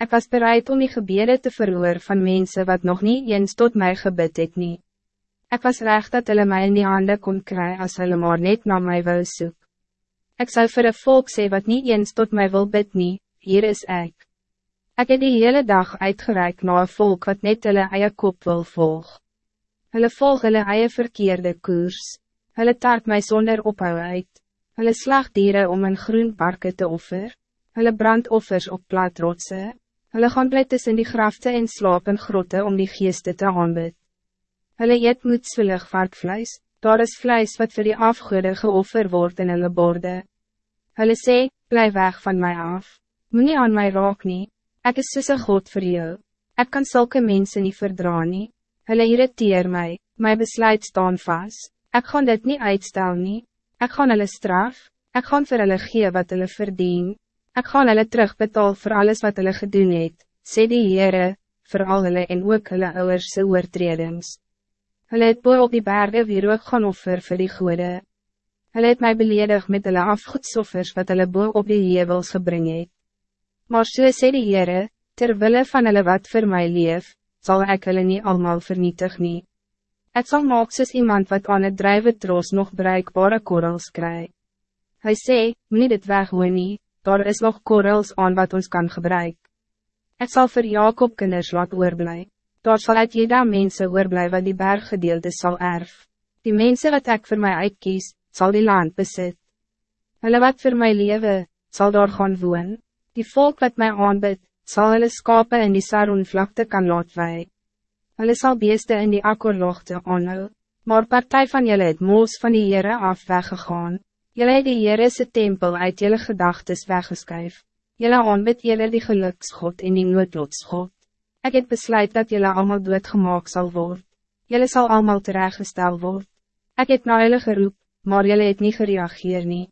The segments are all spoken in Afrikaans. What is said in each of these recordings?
Ik was bereid om die gebeden te verhoor van mensen wat nog niet eens tot mij gebid het nie. Ik was recht dat hulle mij in die handen kon krijgen als hulle maar net naar mij wil soek. Ik zou voor een volk sê wat niet eens tot mij wil bid nie, hier is ik. Ik heb die hele dag uitgereikt naar een volk wat net hulle eie kop wil volg. Hulle volg hulle eie verkeerde koers. Hulle taart mij zonder ophou uit. Hulle slagdieren om een groen parke te offer. Hulle brandoffers op plat rotse. Hulle gaan bly tussen die grafte en slaap in grotte om die geeste te aanbid. Hulle eet moedswillig varkvleis, daar is vleis wat voor die afgoede geoffer wordt in hulle borde. Hulle sê, bly weg van mij af, moet nie aan mij raak nie, ek is soos een God voor jou, ek kan zulke mensen niet verdra nie, hulle irriteer my, my besluit staan vast, ek gaan dit niet uitstel nie, ek gaan hulle straf, ek gaan vir hulle gee wat hulle verdien, Ik ga hulle terugbetaal voor alles wat hulle gedoen het, sê die Heere, voor al hulle en ook hulle ouwerse oortredings. Hulle het boe op die bergen weer ook gaan offer vir die goede. Hulle het my beledig met hulle afgoedsoffers wat hulle boe op die hevels gebring het. Maar so sê die Heere, terwille van hulle wat voor mij leef, zal ik hulle niet allemaal vernietig nie. Het zal maak soos iemand wat aan het drijven troos nog bruikbare korrels kry. Hij sê, moet dit weghoor nie, daar is nog korrels aan wat ons kan gebruiken. Ik zal voor Jacob kinders laat oorblij. Daar zal uit jeda mense oorblij wat die berggedeelte zal erf. Die mensen wat ik voor mij uitkies, zal die land bezit. Hulle wat voor mij leven, zal daar gaan woon. Die volk wat mij aanbid, zal hulle skape in die Saronvlakte kan laat wei. Hulle sal beeste in die akkerlochte aanhou, maar partij van julle het moos van die Heere af weggegaan. Jelle het die Heerese tempel uit jelle gedagtes weggeskuif. Jelle aanbid jelle die geluksgod en die noodlotsgod. Ik heb besluit dat jelle allemaal doodgemaak zal worden. Jelle zal allemaal terechtgesteld worden. Ik heb na jelle geroep, maar jelle het niet gereageerd nie.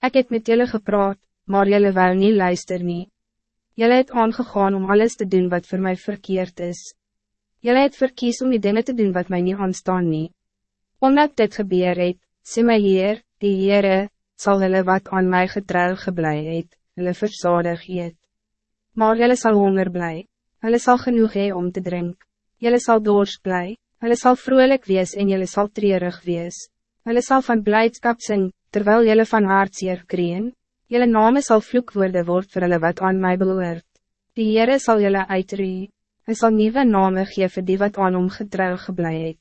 Ik heb met jelle gepraat, maar jelle wil niet luister nie. Jelle het aangegaan om alles te doen wat voor mij verkeerd is. Jelle het verkies om die dingen te doen wat mij niet aanstaan nie. Omdat dit gebeur het, sê my Heer, die Heere, sal hulle wat aan my getrouw geblei het, hulle versadig eet. Maar hulle sal honger bly, hulle sal genoeg hee om te drink, hulle sal doors bly, hulle sal vrolijk wees en hulle sal treurig wees, hulle sal van blijdskap sing, terwijl hulle van hartseer kreen, julle name sal vloek worden word vir hulle wat aan my behoort. Die Heere sal julle uitree, hy sal nieuwe name gee vir die wat aan hom getrouw geblei het.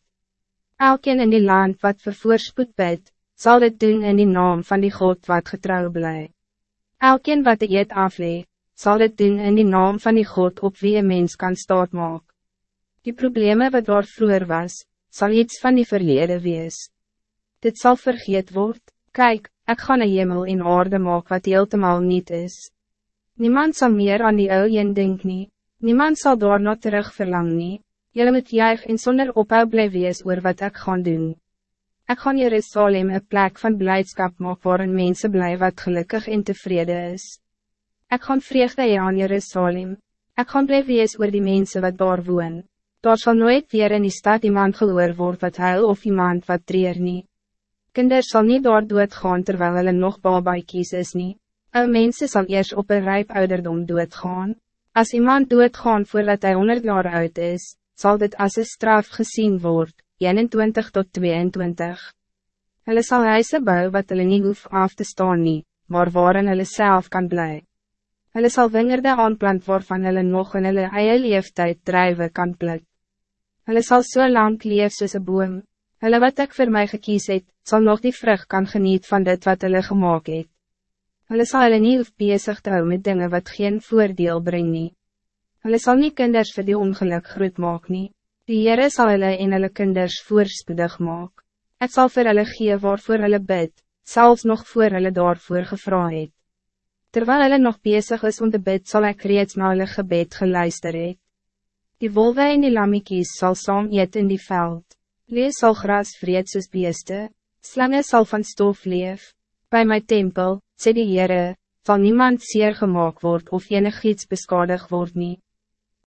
Elkeen in die land wat vir voorspoed bid, zal dit doen in die naam van die God wat getrouw blij. Elkeen wat de eet aflee, zal dit doen in die naam van die God op wie een mens kan staat maak. Die problemen wat daar vroeger was, zal iets van die verlede wees. Dit zal vergeet worden. Kijk, ik ga een hemel in orde maak wat heeltemal niet is. Niemand zal meer aan die oude denk nie, niemand zal daar nog terug verlang nie, jylle moet juig en sonder ophou bly wees oor wat ik gaan doen. Ik ga Jerusalem een plek van blijdschap maken waarin mensen blij wat gelukkig en tevreden is. Ik ga vreugde aan Jerusalem. Ik ga blij wees oor die mensen wat daar woon. Daar zal nooit weer in die stad iemand geloor word wat huil of iemand wat treer nie. Kinders zal niet daar doodgaan terwijl hulle nog babaikies is nie. Ou mense sal eers op een rijp ouderdom doodgaan. Als iemand doodgaan voordat hij 100 jaar oud is, zal dit als een straf gezien worden. 21 tot 22. Hulle sal huise bou wat hulle nie hoef af te staan nie, maar waarin hulle self kan bly. Hulle sal wingerde aanplant waarvan hulle nog in hulle eie leeftijd drijven kan pluk. Hulle sal so lang leef soos een boom. Hulle wat ik voor mij gekies het, sal nog die vrucht kan geniet van dit wat hulle gemaakt het. Hulle sal hulle nie hoef bezig te hou met dingen wat geen voordeel bring nie. Hulle sal nie kinders vir die ongeluk groot maak nie. Die Heere sal hulle en hulle kinders voorspoedig maak. Het zal vir hulle gee waarvoor hulle bid, zelfs nog voor hulle daarvoor gevra het. Terwijl hulle nog bezig is om te bid, zal ik reeds na hulle gebed geluister het. Die wolwe en die lammekies sal saam eet in die veld. Lees sal gras vreed soos beeste, slange sal van stof leef. Bij mijn tempel, sê die Heere, zal niemand zeer gemaakt word of enig iets beskadig word nie.